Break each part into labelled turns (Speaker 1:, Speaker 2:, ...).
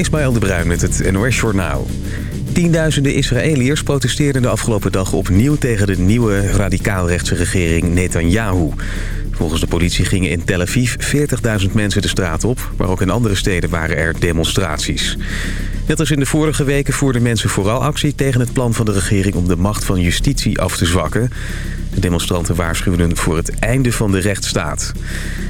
Speaker 1: Ismaël de Bruin met het NOS Journaal. Tienduizenden Israëliërs protesteerden de afgelopen dag opnieuw... tegen de nieuwe radicaal-rechtse regering Netanyahu. Volgens de politie gingen in Tel Aviv 40.000 mensen de straat op... maar ook in andere steden waren er demonstraties. Net als in de vorige weken voerden mensen vooral actie tegen het plan van de regering... om de macht van justitie af te zwakken. De demonstranten waarschuwden voor het einde van de rechtsstaat.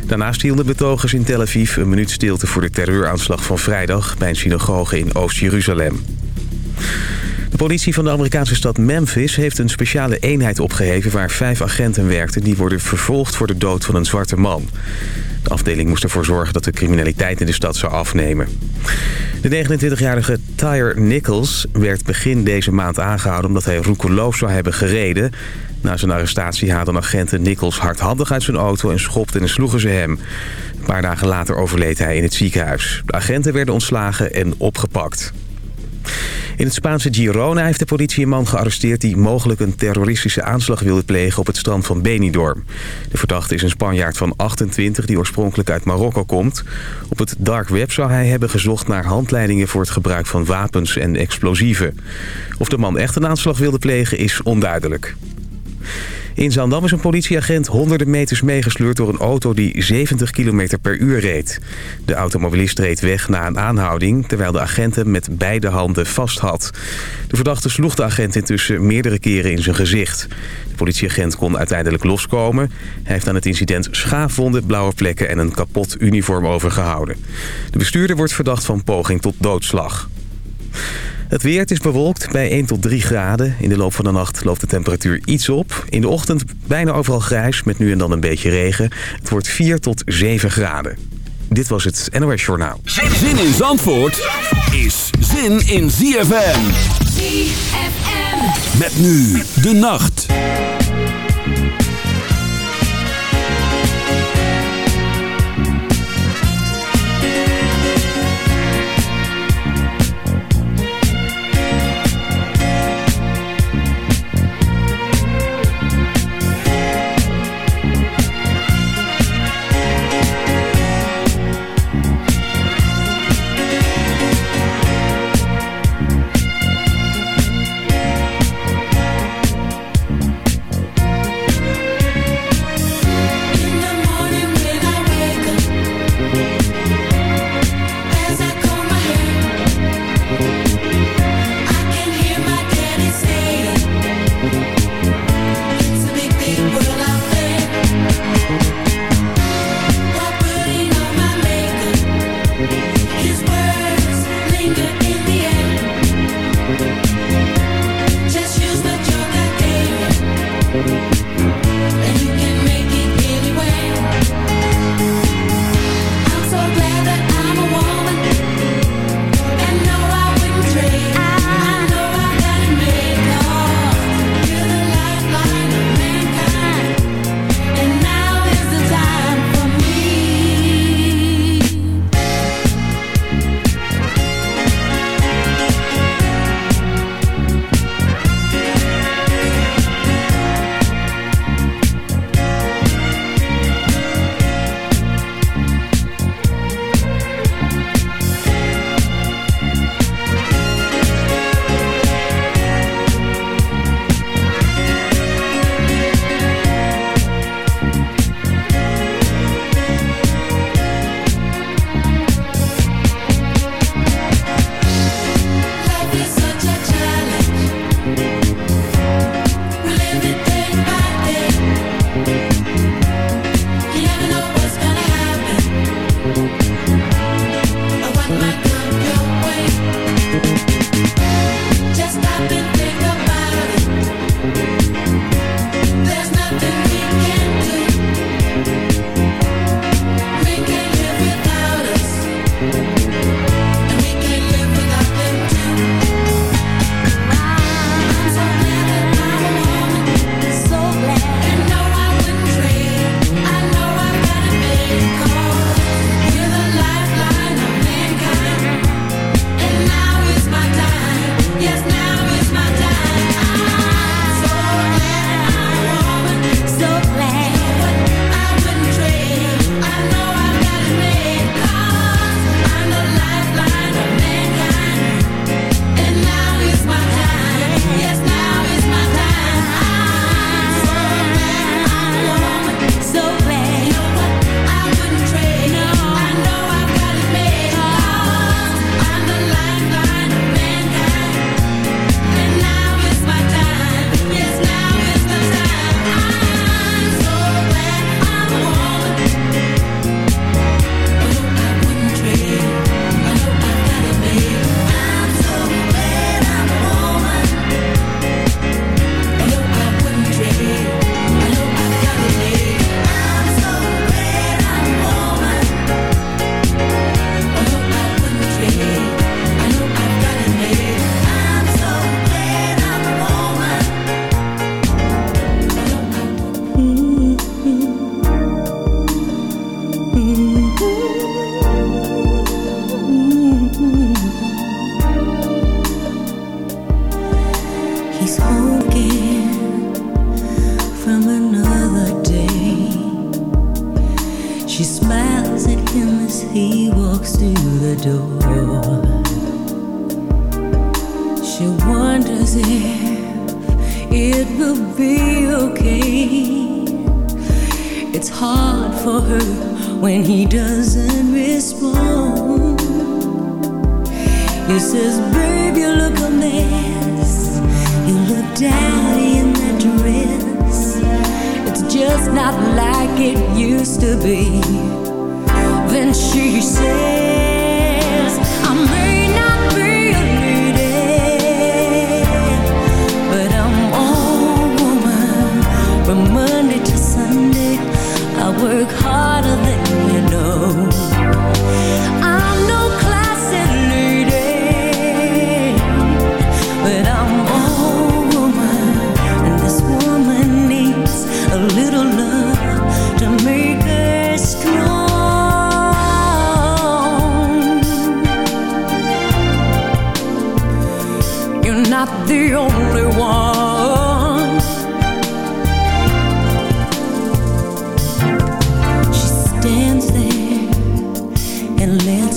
Speaker 1: Daarnaast hielden betogers in Tel Aviv een minuut stilte voor de terreuraanslag van vrijdag... bij een synagoge in Oost-Jeruzalem. De politie van de Amerikaanse stad Memphis heeft een speciale eenheid opgeheven... waar vijf agenten werkten die worden vervolgd voor de dood van een zwarte man. De afdeling moest ervoor zorgen dat de criminaliteit in de stad zou afnemen. De 29-jarige Tyre Nichols werd begin deze maand aangehouden... omdat hij roekeloos zou hebben gereden. Na zijn arrestatie haalden agenten Nichols hardhandig uit zijn auto... en schopten en sloegen ze hem. Een paar dagen later overleed hij in het ziekenhuis. De agenten werden ontslagen en opgepakt. In het Spaanse Girona heeft de politie een man gearresteerd... die mogelijk een terroristische aanslag wilde plegen op het strand van Benidorm. De verdachte is een Spanjaard van 28 die oorspronkelijk uit Marokko komt. Op het dark web zou hij hebben gezocht naar handleidingen... voor het gebruik van wapens en explosieven. Of de man echt een aanslag wilde plegen is onduidelijk. In Zandam is een politieagent honderden meters meegesleurd door een auto die 70 km per uur reed. De automobilist reed weg na een aanhouding, terwijl de agent hem met beide handen vast had. De verdachte sloeg de agent intussen meerdere keren in zijn gezicht. De politieagent kon uiteindelijk loskomen. Hij heeft aan het incident schaafwonden, blauwe plekken en een kapot uniform overgehouden. De bestuurder wordt verdacht van poging tot doodslag. Het weer het is bewolkt bij 1 tot 3 graden. In de loop van de nacht loopt de temperatuur iets op. In de ochtend bijna overal grijs met nu en dan een beetje regen. Het wordt 4 tot 7 graden. Dit was het NOS Journaal.
Speaker 2: Zin in Zandvoort is zin in ZFM.
Speaker 3: ZFM.
Speaker 2: Met nu de nacht.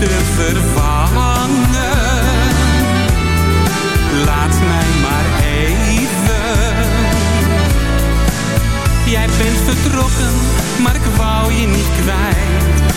Speaker 4: Te vervangen. Laat mij maar even. Jij bent vertrokken, maar ik wou je niet kwijt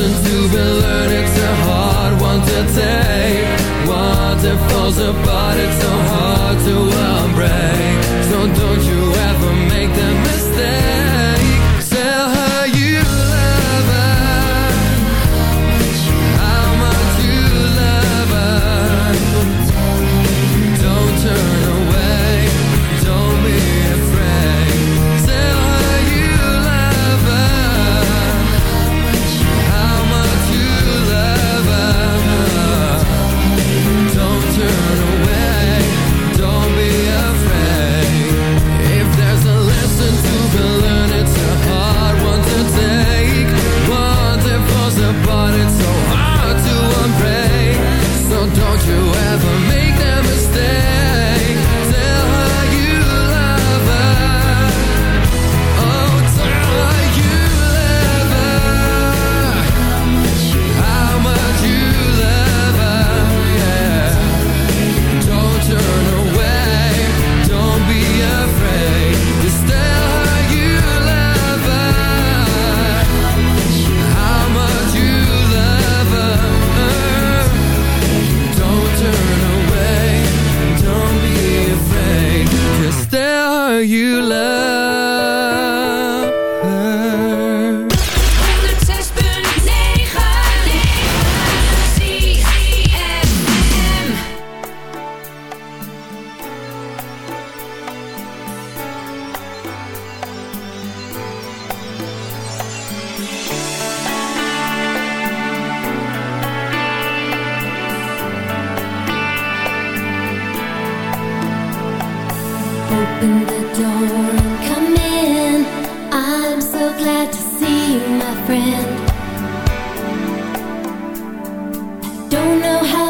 Speaker 4: listen to below Don't know how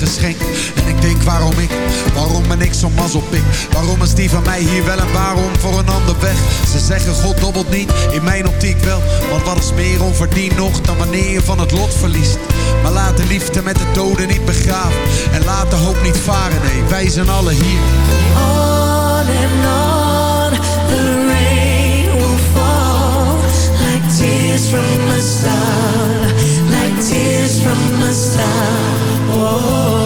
Speaker 4: En ik denk waarom ik, waarom ben ik zo mazzelpik?
Speaker 2: Waarom is
Speaker 3: die van mij hier wel en waarom voor een ander weg? Ze zeggen God dobbelt niet, in mijn optiek wel. Want wat is meer onverdiend nog
Speaker 5: dan wanneer je van het lot verliest? Maar laat de liefde met de doden niet begraven. En laat de hoop niet varen, nee, wij zijn alle hier. On and on, the rain will fall like tears from the star. from
Speaker 2: the start, Oh.